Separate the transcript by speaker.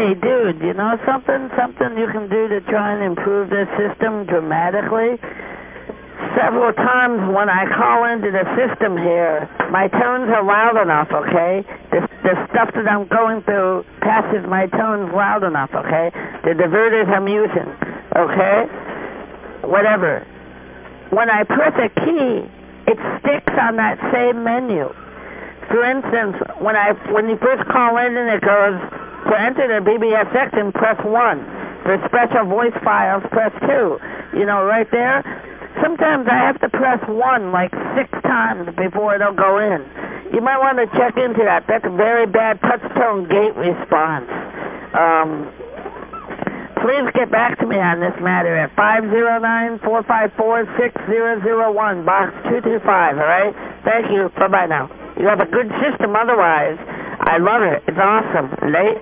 Speaker 1: Hey, dude, you know something? Something you can do to try and improve this system dramatically? Several times when I call into the system here, my tones are loud enough, okay? The, the stuff that I'm going through passes my tones loud enough, okay? The diverters I'm using, okay? Whatever. When I press a key, it sticks on that same menu. For instance, when I when you first call in and it goes, to enter the BBS section, press 1. For special voice files, press 2. You know, right there, sometimes I have to press 1 like six times before it'll go in. You might want to check into that. That's a very bad touch tone gate response. Um, please get back to me on this matter at 509-454-6001, box 225, all right? Thank you. Bye-bye now. You have a good system otherwise. I love it. It's awesome. Late.